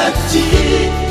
日子